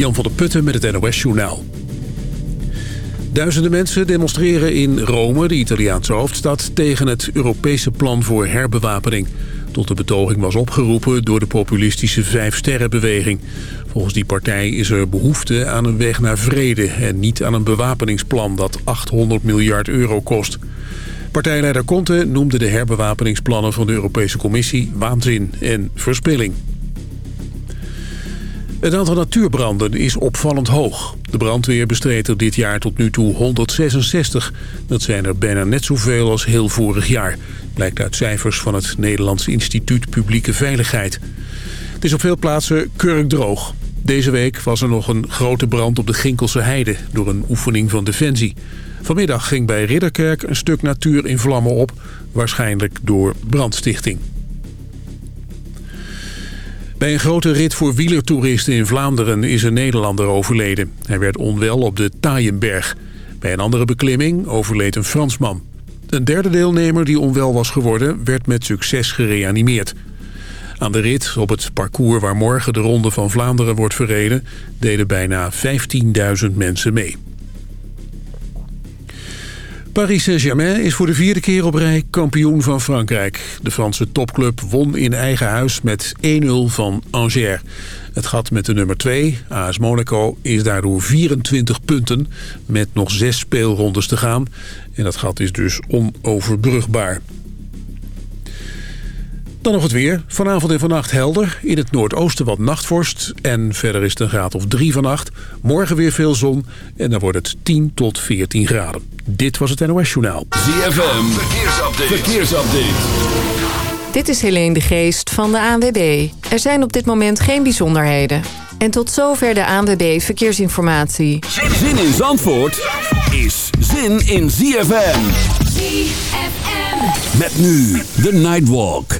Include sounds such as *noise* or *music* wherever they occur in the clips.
Jan van der Putten met het NOS Journaal. Duizenden mensen demonstreren in Rome, de Italiaanse hoofdstad... tegen het Europese plan voor herbewapening. Tot de betoging was opgeroepen door de populistische Vijfsterrenbeweging. Volgens die partij is er behoefte aan een weg naar vrede... en niet aan een bewapeningsplan dat 800 miljard euro kost. Partijleider Conte noemde de herbewapeningsplannen van de Europese Commissie waanzin en verspilling. Het aantal natuurbranden is opvallend hoog. De brandweer bestreed er dit jaar tot nu toe 166. Dat zijn er bijna net zoveel als heel vorig jaar. Blijkt uit cijfers van het Nederlands Instituut Publieke Veiligheid. Het is op veel plaatsen kurkdroog. Deze week was er nog een grote brand op de Ginkelse Heide... door een oefening van Defensie. Vanmiddag ging bij Ridderkerk een stuk natuur in vlammen op... waarschijnlijk door brandstichting. Bij een grote rit voor wielertoeristen in Vlaanderen is een Nederlander overleden. Hij werd onwel op de Taaienberg. Bij een andere beklimming overleed een Fransman. Een derde deelnemer die onwel was geworden werd met succes gereanimeerd. Aan de rit, op het parcours waar morgen de Ronde van Vlaanderen wordt verreden... deden bijna 15.000 mensen mee. Paris Saint-Germain is voor de vierde keer op rij kampioen van Frankrijk. De Franse topclub won in eigen huis met 1-0 van Angers. Het gat met de nummer 2, AS Monaco, is daardoor 24 punten... met nog zes speelrondes te gaan. En dat gat is dus onoverbrugbaar. Dan nog het weer. Vanavond en vannacht helder. In het noordoosten wat nachtvorst. En verder is het een graad of 3 vannacht. Morgen weer veel zon. En dan wordt het 10 tot 14 graden. Dit was het NOS Journaal. ZFM. Verkeersupdate. Verkeersupdate. Dit is Helene de Geest van de ANWB. Er zijn op dit moment geen bijzonderheden. En tot zover de ANWB Verkeersinformatie. Zin in Zandvoort is zin in ZFM. ZFM. Met nu de Nightwalk.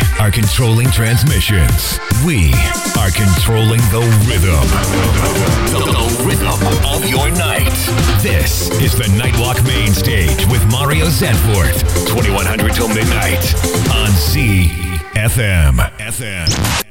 are controlling transmissions. We are controlling the rhythm. The rhythm of your night. This is the Nightwalk Main Stage with Mario Zanfort. 2100 till midnight on ZFM. FM.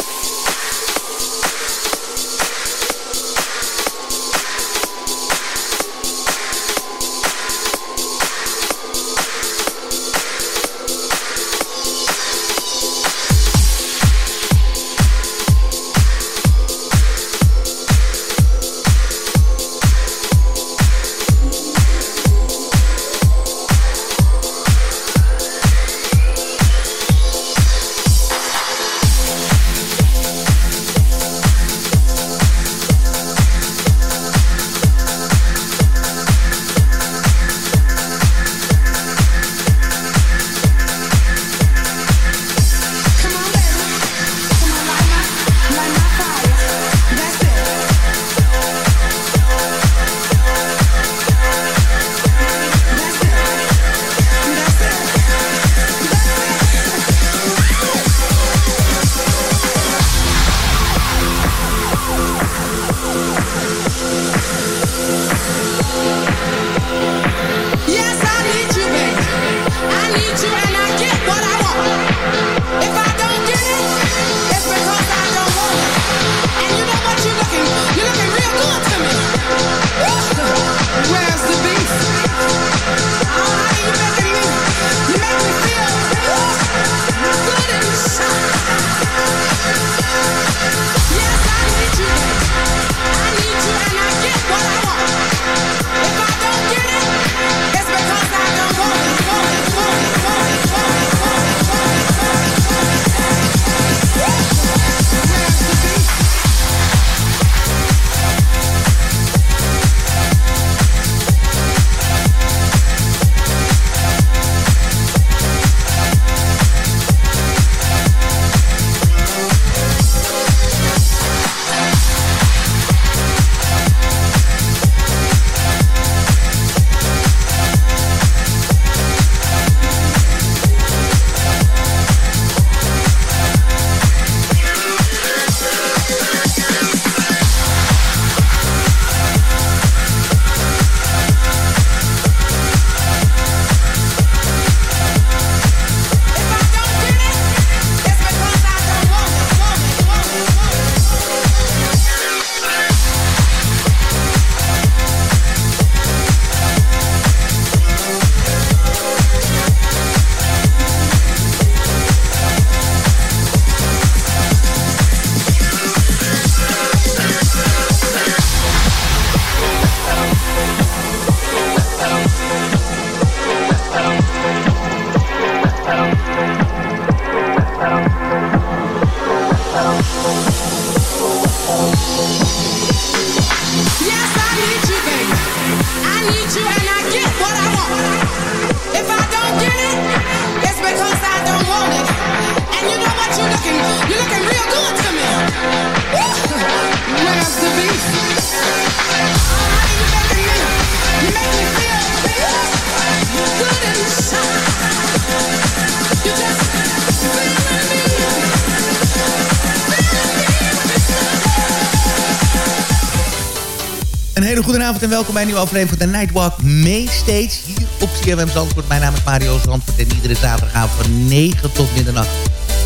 welkom bij een nieuwe aflevering van de Nightwalk Mainstage. Hier op CFM Zandvoort. Mijn naam is Mario Zandvoort en iedere zaterdagavond van 9 tot middernacht.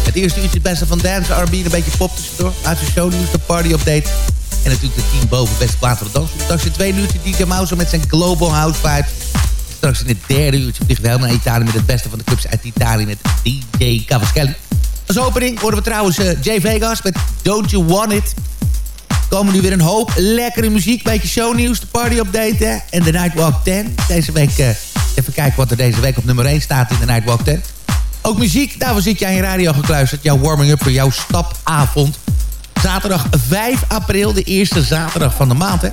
Het eerste uurtje het beste van dance, R&B een beetje pop tussendoor. De shownieuws, de party update. En natuurlijk de team boven beste plaats van de dans. Straks in twee uurtje DJ Mouse met zijn Global House Vibe. Straks in het derde uurtje vliegen we helemaal naar Italië... met het beste van de clubs uit Italië met DJ Cavaschelli. Als opening horen we trouwens uh, Jay Vegas met Don't You Want It komen nu weer een hoop lekkere muziek. Beetje shownieuws, de party update en de Nightwalk 10. Deze week, uh, even kijken wat er deze week op nummer 1 staat in de Nightwalk 10. Ook muziek, daarvoor zit je aan je radio gekluisterd. Jouw warming-up voor jouw stapavond. Zaterdag 5 april, de eerste zaterdag van de maand. Hè?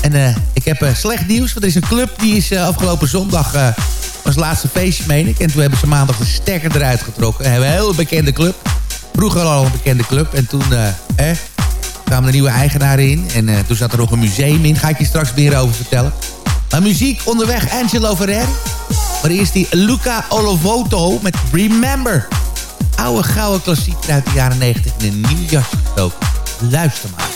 En uh, ik heb uh, slecht nieuws, want er is een club die is afgelopen zondag... was laatste feestje, meen ik. En toen hebben ze maandag de stekker eruit getrokken. We een heel bekende club. Vroeger al een bekende club. En toen, eh, kwamen de nieuwe eigenaren in. En uh, toen zat er nog een museum in. Ga ik je straks meer over vertellen. Maar muziek onderweg Angelo Ferrer. Maar eerst die Luca Olovoto met Remember. Oude gouden klassieker uit de jaren 90 in een nieuw jasje gestoken. Luister maar.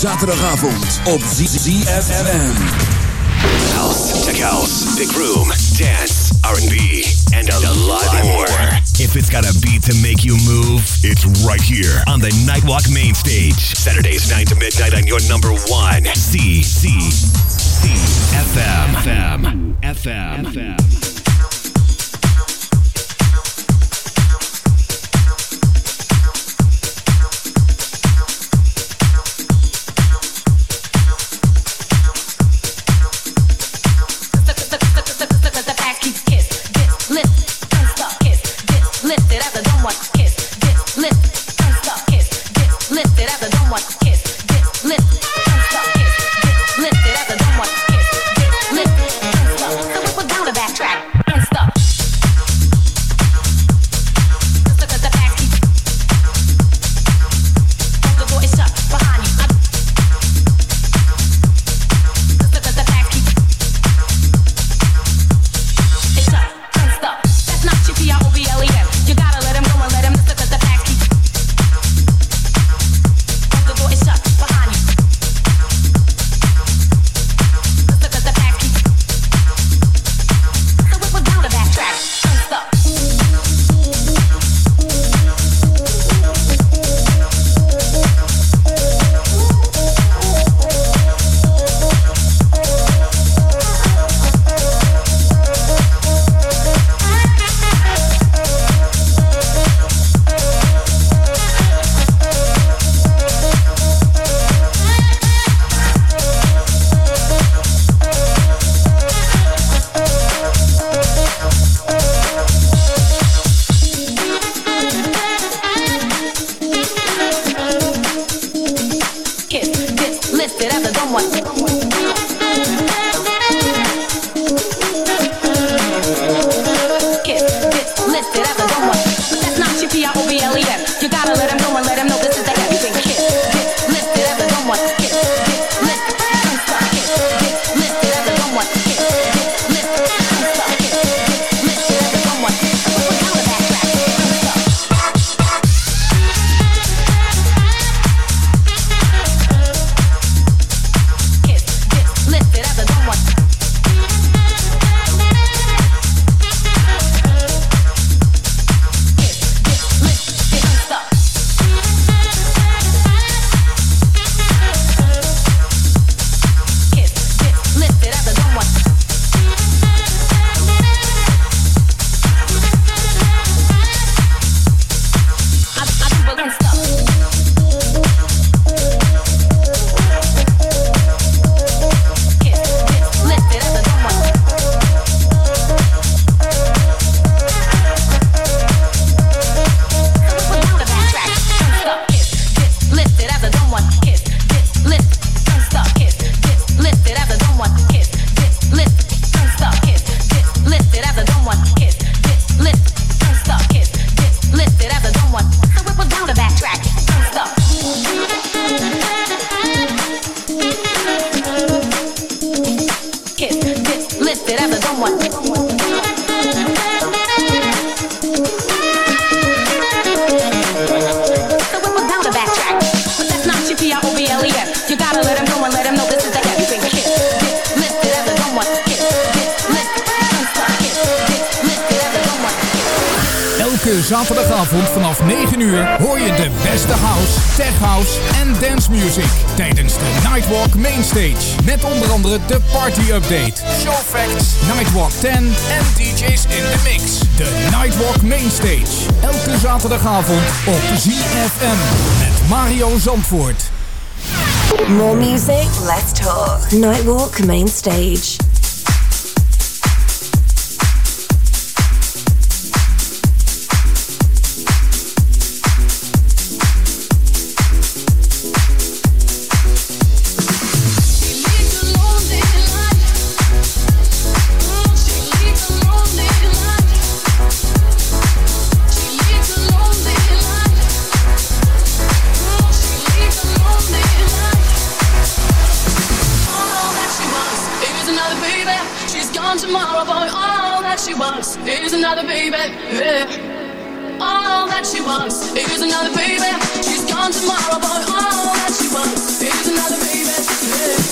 Zaterdagavond op ZFM. House, tech house, big room, dance, R&B, and a, a lot more. If it's got a beat to make you move, it's right here on the Nightwalk main stage. Saturdays 9 to midnight on your number one. C, C, C, FM. FM. FM. FM. Zandvoort. More music, less talk. Nightwalk Main Stage. another baby. Yeah. All that she wants is another baby. She's gone tomorrow, but all that she wants is another baby. Yeah.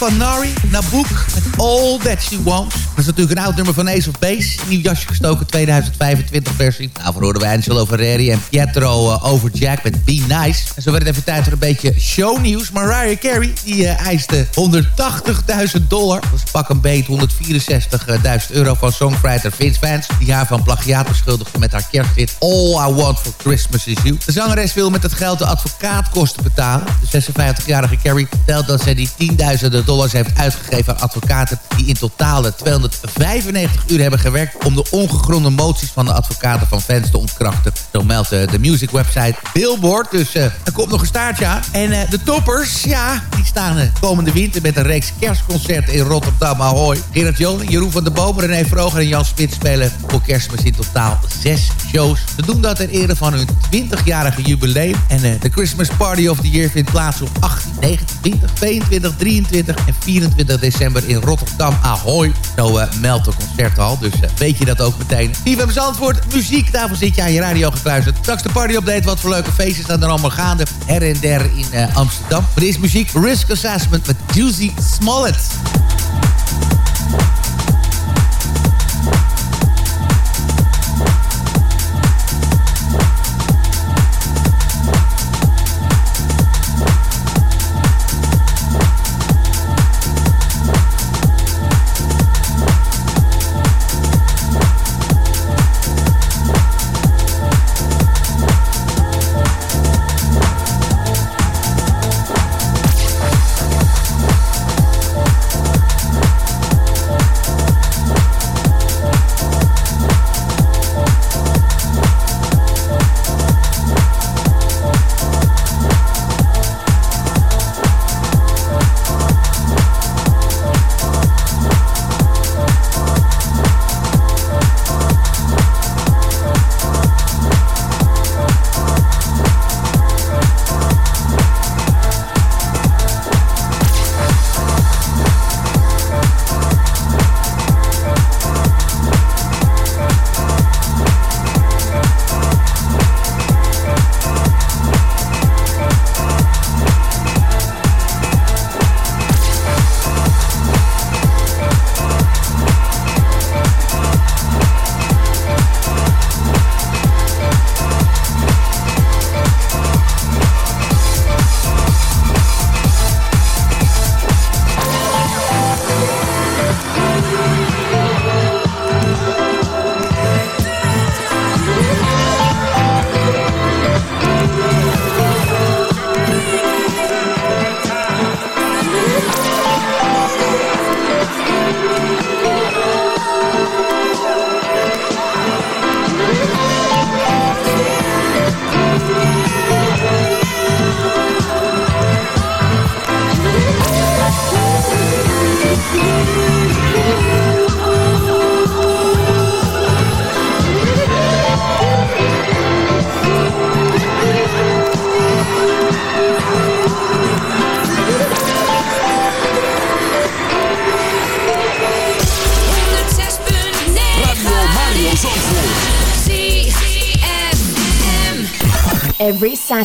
Van Nari, Naboek, met All That She Wants. Dat is natuurlijk een oud nummer van Ace of Base. Nieuw jasje gestoken, 2025 versie. Daarvoor hoorden we Angelo Ferreri en Pietro uh, over Jack met Be Nice. En zo werd het even tijd voor een beetje shownieuws. Mariah Carey, die uh, eiste 180.000 dollar. Dat is pak een beet 164.000 euro van songwriter Vince Vance. Die haar van plagiaat beschuldigde met haar kersthit All I Want For Christmas Is You. De zangeres wil met het geld de advocaatkosten betalen. De 56-jarige Carey vertelt dat zij die tienduizenden dollars heeft uitgegeven aan advocaten... die in totaal 295 uur hebben gewerkt... om de ongegronde moties van de advocaten van fans te ontkrachten. Zo meldt de music website Billboard. Dus uh, er komt nog een staartje aan. En uh, de toppers, ja, die staan uh, komende winter... met een reeks kerstconcerten in Rotterdam Ahoy. Gerard Joling, Jeroen van der Boom, René Vroger en Jan Spits spelen voor kerstmis in totaal zes shows. Ze doen dat ter ere van hun 20-jarige jubileum. En de Christmas Party of the Year vindt plaats op 18, 19, 20, 22, 23 en 24 december in Rotterdam Ahoy. Zo uh, meldt de concerthal, dus uh, weet je dat ook meteen. CFM Zandvoort, muziek, daarvoor zit je aan je radio gekluisterd. Straks de party update, wat voor leuke feestjes staan er allemaal gaande. Her en der in uh, Amsterdam. Maar is muziek, Risk Assessment met Juicy Smollett.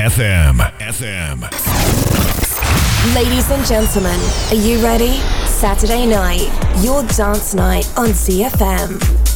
ZFM. FM. Ladies and gentlemen, are you ready? Saturday night, your dance night on ZFM.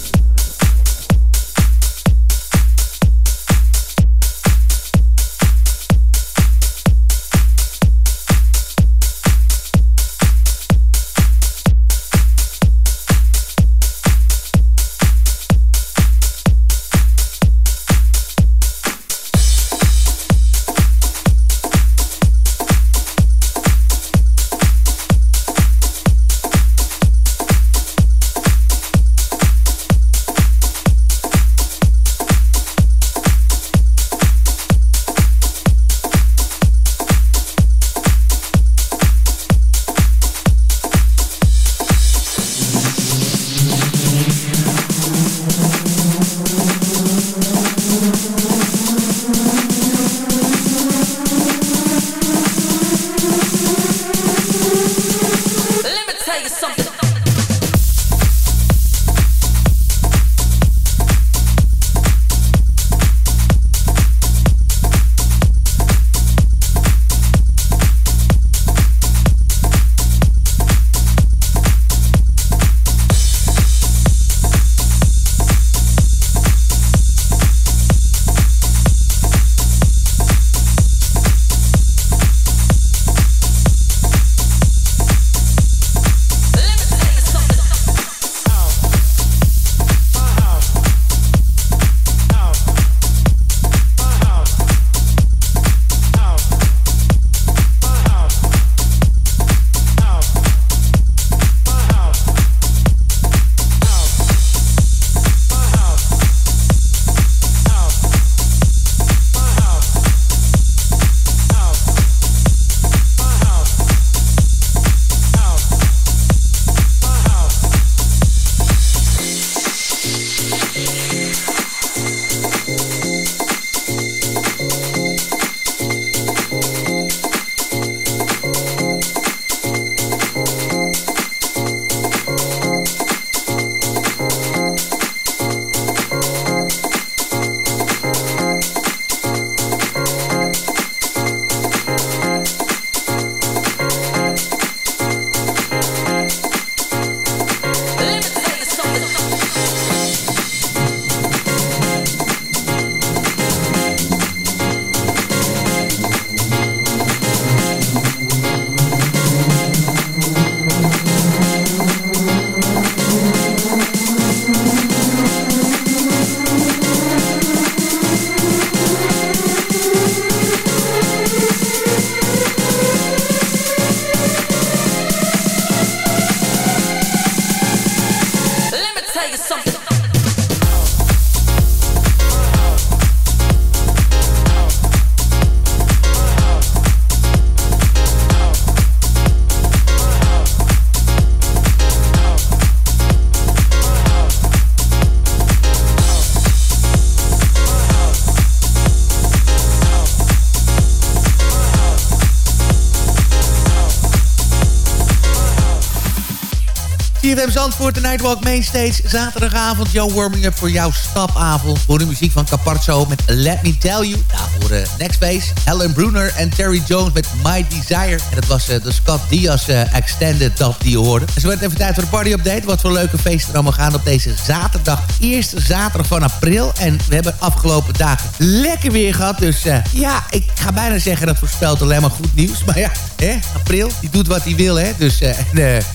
CFM Zandvoort, de Nightwalk Mainstage. Zaterdagavond, jouw warming-up voor jouw stapavond. Voor de muziek van Caparzo met Let Me Tell You. Voor Next Base. Helen Bruner en Terry Jones met My Desire. En dat was de Scott Diaz Extended Dub die je hoorde. En zo werd even tijd voor de party update. Wat voor leuke feesten er allemaal gaan op deze zaterdag. Eerste zaterdag van april. En we hebben afgelopen dagen lekker weer gehad. Dus ja, ik ga bijna zeggen dat voorspelt alleen maar goed nieuws. *laughs* Maar ja, hè, april, die doet wat hij wil. Hè? Dus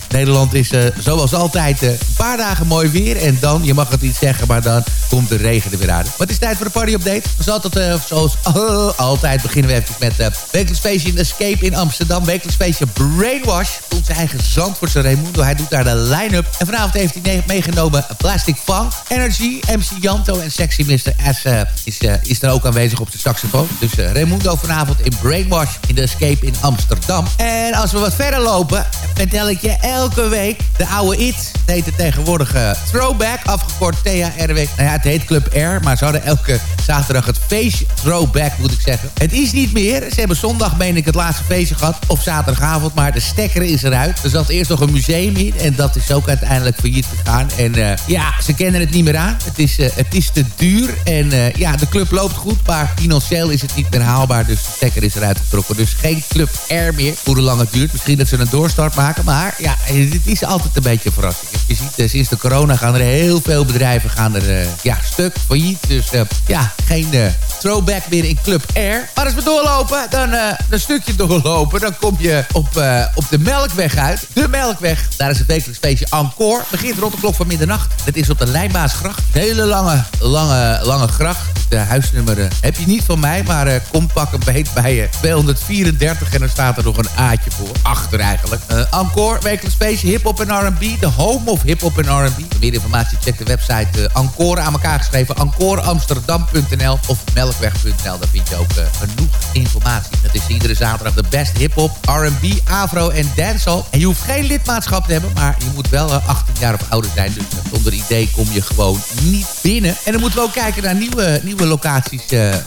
Nederland is zoals altijd een paar dagen mooi weer. En dan, je mag het niet zeggen, maar dan komt de regen er weer aan. Het is tijd voor de party update. Zoals, altijd, zoals altijd beginnen we even met uh, wekelijks feestje in Escape in Amsterdam. Wekelijks feestje Brainwash. Onze eigen Zandvoortse Raimundo. Hij doet daar de line-up. En vanavond heeft hij meegenomen Plastic Funk, Energy, MC Janto en Sexy Mr. S uh, is, uh, is er ook aanwezig op de saxofoon. Dus Raimundo vanavond in Brainwash in de Escape in Amsterdam. En als we wat verder lopen, vertel ik je elke week de oude It. Het heet het tegenwoordig Throwback, afgekort THRW. Nou ja, het heet Club R, maar ze hadden elke zaterdag het feestje Throwback, moet ik zeggen. Het is niet meer. Ze hebben zondag, meen ik, het laatste feestje gehad. Of zaterdagavond, maar de stekker is eruit. Er zat eerst nog een museum in en dat is ook uiteindelijk failliet gegaan. En uh, ja, ze kennen het niet meer aan. Het is, uh, het is te duur en uh, ja, de club loopt goed, maar financieel is het niet meer haalbaar. Dus de stekker is eruit getrokken. Dus geen Club R meer, hoe lang het duurt. Misschien dat ze een doorstart maken, maar ja, het is altijd een beetje een verrassing. Je ziet, sinds de corona gaan er heel veel bedrijven gaan er, ja, stuk, failliet. Dus ja, geen throwback meer in Club R. Maar als we doorlopen, dan uh, een stukje doorlopen... dan kom je op, uh, op de Melkweg uit. De Melkweg, daar is het wekelijks feestje Encore. Begint rond de klok van middernacht. Het is op de Lijnbaasgracht. Een hele lange, lange, lange gracht. De huisnummer uh, heb je niet van mij, maar kom pak een beet bij je. 234 en er staat er nog een A'tje voor. Achter eigenlijk. Encore, wekelijks feestje hip-hop en R&B. De home of hip-hop en R&B. Voor meer informatie check de website Encore aan elkaar geschreven. Encoreamsterdam.nl of melkweg.nl. Daar vind je ook uh, genoeg informatie. Dat is iedere zaterdag de best hip-hop, RB, afro en dancehall. En je hoeft geen lidmaatschap te hebben, maar je moet wel uh, eh, 18 jaar of ouder zijn. Dus uh, zonder idee kom je gewoon niet binnen. En dan moeten we ook kijken naar nieuwe, nieuwe locaties.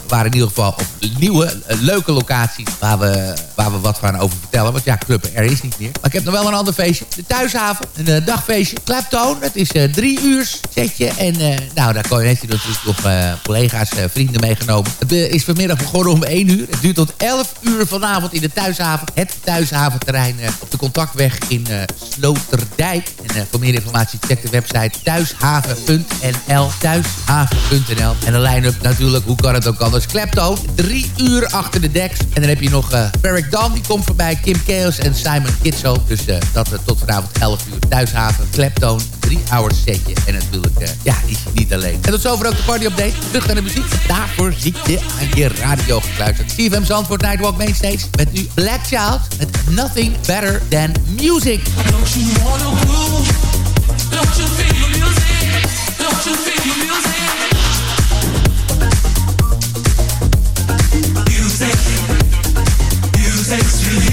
waar in ieder geval, of nieuwe, leuke locaties waar we, waar we wat van over vertellen. Want ja, Club er is niet meer. Maar ik heb nog wel een ander feestje. De thuishaven, een dagfeestje. Claptone, het is drie uur setje. En nou, daar heeft hij natuurlijk nog collega's, vrienden meegenomen. Het is vanmiddag begonnen om 1 uur. Het duurt tot 11 uur vanavond in de Thuishaven. Het Thuishaventerrein uh, op de contactweg in uh, Sloterdijk. En uh, voor meer informatie check de website thuishaven.nl. Thuishaven.nl. En de line-up natuurlijk, hoe kan het ook anders? Klepto, drie uur achter de deks. En dan heb je nog uh, Dan, die komt voorbij. Kim Chaos en Simon Kitso. Dus dat tot vanavond 11 uur. Thuishaven, Kleptoon, drie hours setje. En natuurlijk, ja, is niet alleen. En tot zover ook de party update. Terug naar de muziek. Daarvoor zit je aan je radio gekluisterd. CFM Zandvoort Nightwalk Mainstage met nu Black Child met Nothing Better Than Music. Don't you wanna groove? Don't you feel the music? Don't you feel the music? Music, music,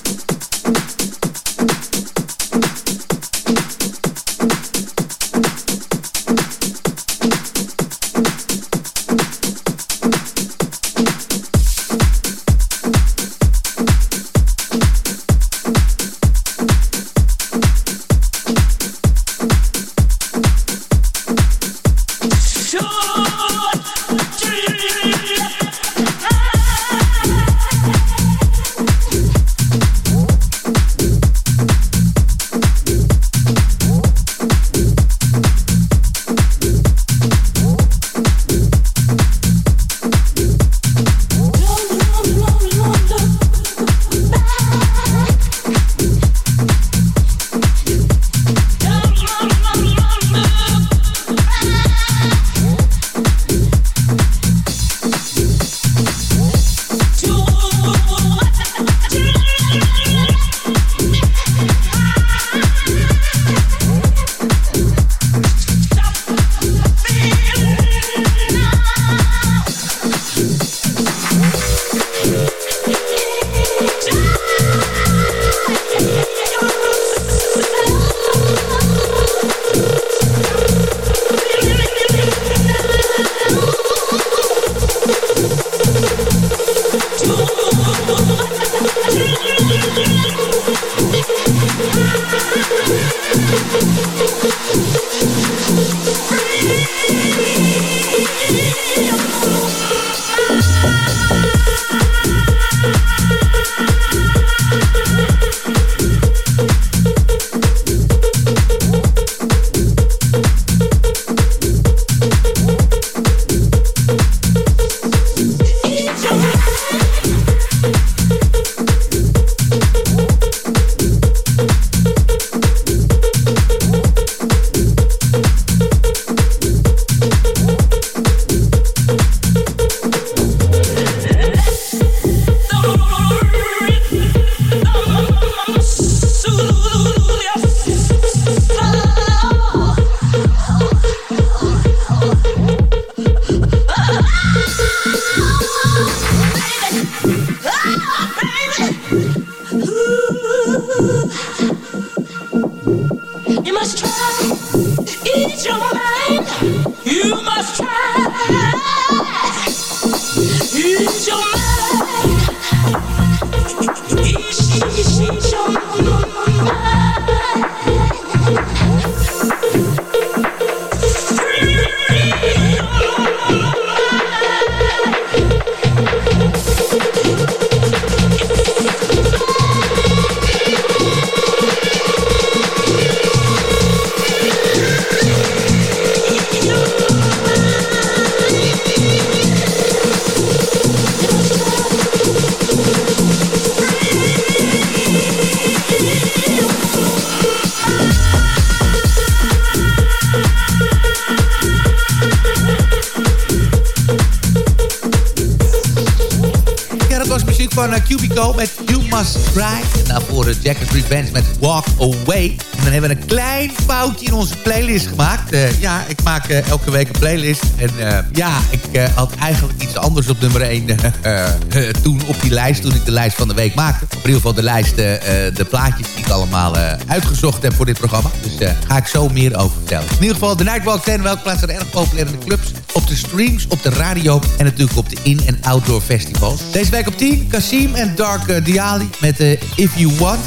Eh, elke week een playlist. En uh, ja, ik uh, had eigenlijk iets anders op nummer 1 *laughs* toen op die lijst. Toen ik de lijst van de week maakte. Op ieder geval de lijst, de plaatjes die ik allemaal uitgezocht heb voor dit programma. Dus ga ik zo meer over vertellen. In ieder geval de Nightwalk 10. Welke plaatsen er erg populair in de clubs? Op de streams, op de radio en natuurlijk op de in- en outdoor festivals. Deze week op 10, Kasim en Dark Diali met If You Want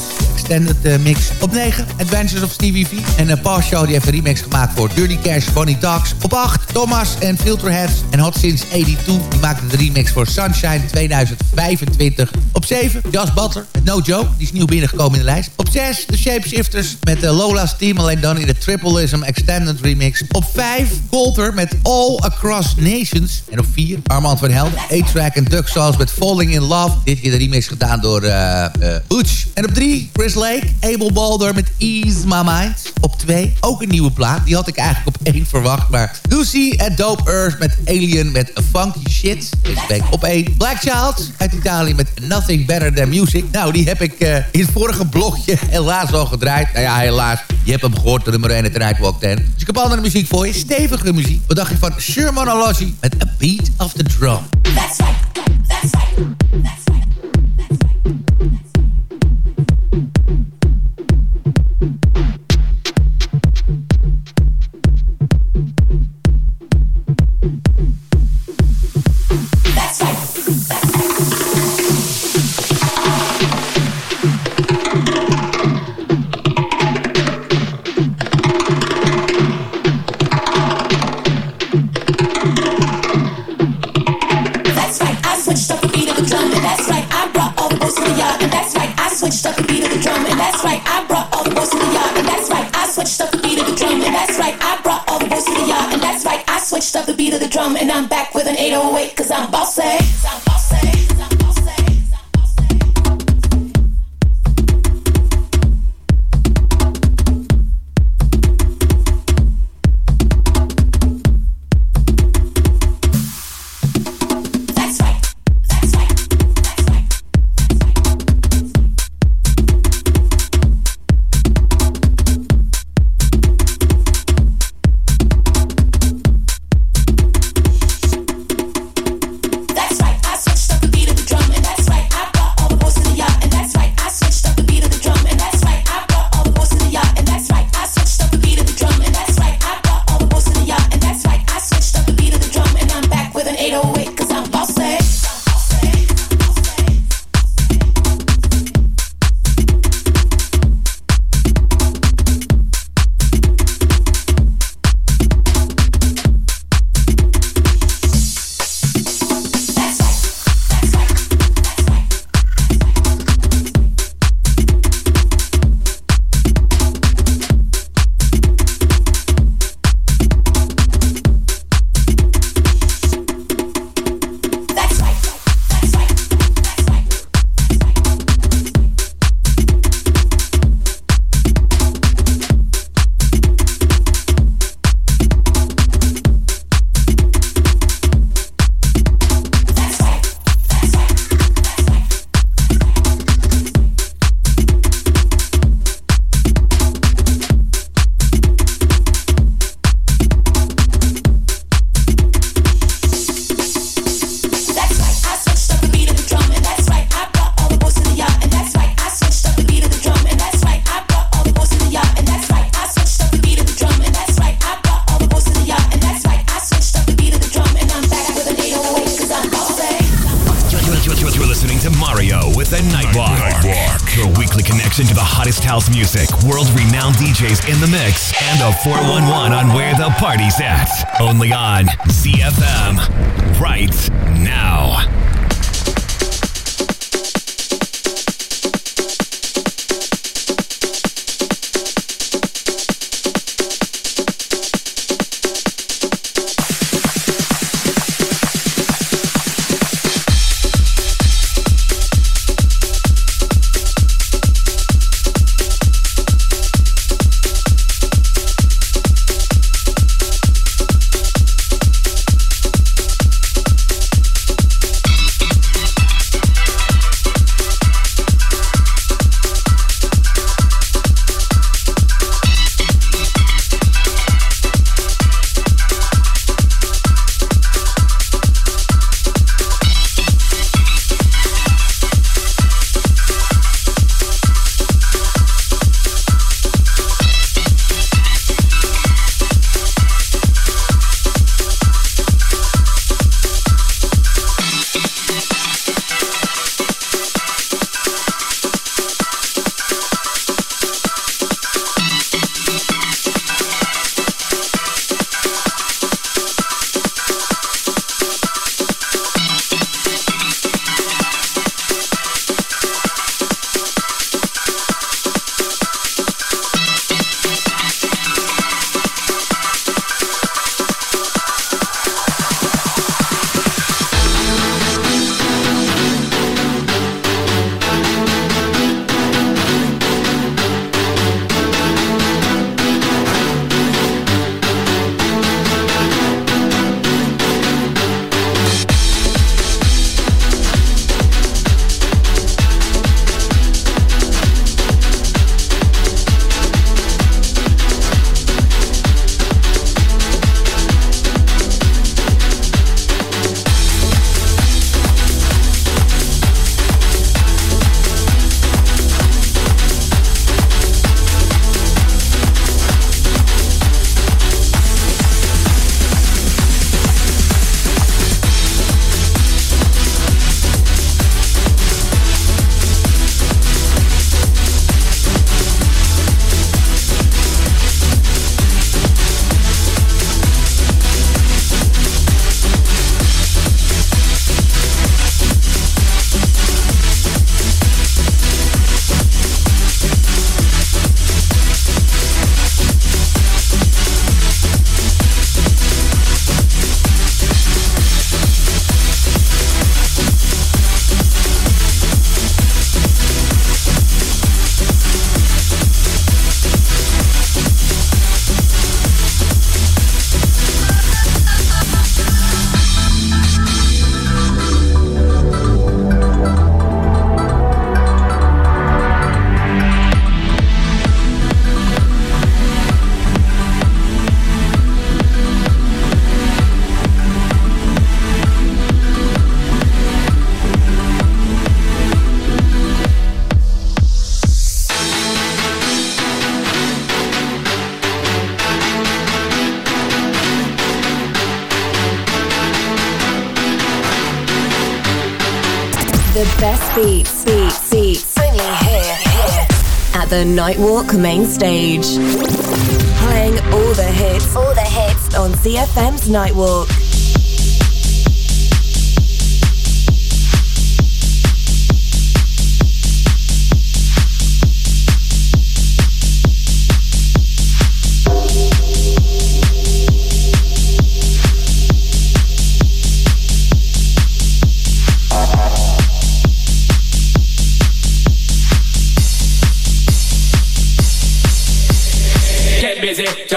extended uh, mix. Op 9, Adventures of Stevie V. En uh, Paul Show die heeft een remix gemaakt voor Dirty Cash, Bonnie Talks. Op 8, Thomas en Filterheads en Hot Since 82. Die maakte de remix voor Sunshine 2025. Op 7, Jas Butler met No Joe. Die is nieuw binnengekomen in de lijst. Op 6, The Shapeshifters met uh, Lola's Team. Alleen dan in de Tripleism Extended remix. Op 5, Colter met All Across Nations. En op 4, Armand van Helden, A-Track en Duck met Falling in Love. Dit keer de remix gedaan door uh, Butch. En op 3, Chris Lake, Abel Balder met Ease My Mind. Op 2, ook een nieuwe plaat. Die had ik eigenlijk op 1 verwacht. Maar Lucy en Dope Earth met Alien met Funky Shit. Deze week op 1. Black Child uit Italië met Nothing Better Than Music. Nou, die heb ik uh, in het vorige blokje *laughs* helaas al gedraaid. Nou ja, helaas. Je hebt hem gehoord, de nummer 1 het Nightwalk 10. Dus ik heb andere muziek voor je. Stevige muziek. Wat dacht je van Shermanology met A Beat of the Drum? That's right. That's right. That's and I'm back with an 808 cause I'm bossy. Party's at. Only on ZFM. Right Nightwalk main stage. Playing all the hits, all the hits on ZFM's Nightwalk.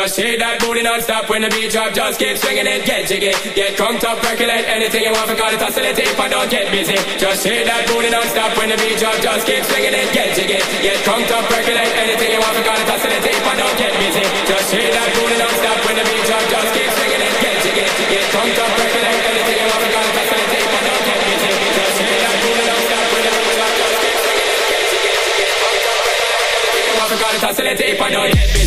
Just shake that booty non-stop when the beat drop. Just keep swinging it, get jiggy. Get crunked up, percolate anything you want. For call it oscillate if I don't get busy. Just shake that booty non-stop when the beat drop. Just keep swinging it, get jiggy. Get crunked up, percolate anything you want. For call it oscillate if I don't get busy. Just shake that booty non-stop when the beat drop. Just keep swinging it, get jiggy. Get crunked up, percolate anything you want. For call it oscillate if I don't get busy. Just shake that booty non-stop when the beat drop. Just keep swinging it, get jiggy. Get crunked up, percolate anything you want. For call it oscillate if I don't get busy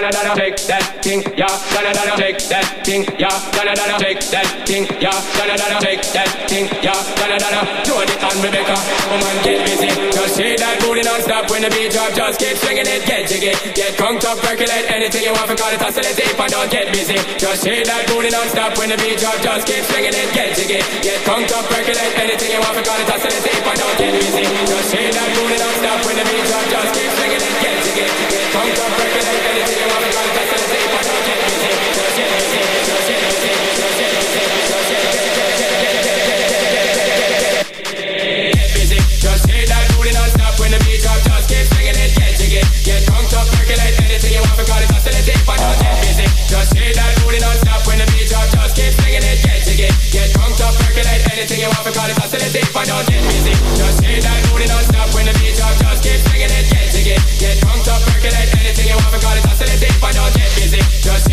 donna donna shake that thing, yeah. Donna donna shake that thing, yeah. Donna donna shake that thing, yeah. Donna donna shake that thing, yeah. Donna donna do it on Rebecca. on, get busy, just shake that booty non-stop when the beat drop. Just keep swinging it, get jiggy, get crunked up, percolate anything you want for call it Toss it deep, I don't get busy, just shake that booty non-stop when the beat drop. Just keep swinging it, get jiggy, get crunked up, percolate anything you want for call it Toss it deep, I don't get busy, just shake that booty non-stop when the beat drop. Just keep anything you want. Forgot it, oscillate if I don't get busy. Just shake that booty non-stop get drunk up, percolate anything you want. Forgot it, oscillate if I don't get busy. Just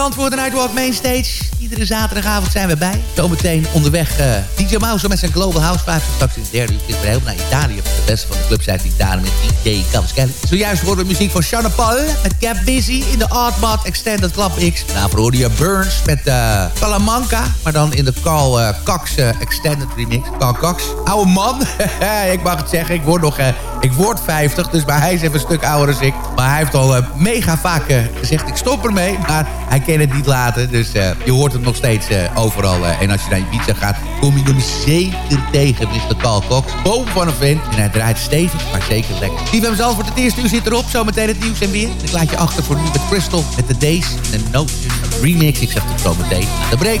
Zandvoort en Nightwalk Mainstage. Iedere zaterdagavond zijn we bij. Zometeen onderweg eh, DJ Mouse met zijn Global House Vibes. Straks in derde uur vliegen we helemaal naar Italië. De beste van de club zijn Italië met DJ Cavaschelli. Zojuist horen we muziek van Sean Paul met Cap Busy in de Artmat Extended Club X. Daarvoor hoorde Burns met uh, Salamanca. Maar dan in de Carl uh, Cox eh, Extended Remix. Carl Cox. Oude man. *laughs* ik mag het zeggen. Ik word nog... ik word 50, dus maar hij is even een stuk ouder dan ik. Maar hij heeft al mega vaak gezegd, ik stop ermee. Maar hij kan het niet laten. Dus je hoort het nog steeds overal. en als je naar Ibiza gaat, kom je hem zeker tegen. Mr. Carl Cox. Boom van een vent. En hij draait stevig, maar zeker lekker. Steve zelf voor het eerste uur zit erop. Zometeen het nieuws en weer. Ik laat je achter voor nu met Crystal. Met de Days en de Notes. Remix. Ik zeg tot zometeen. De break.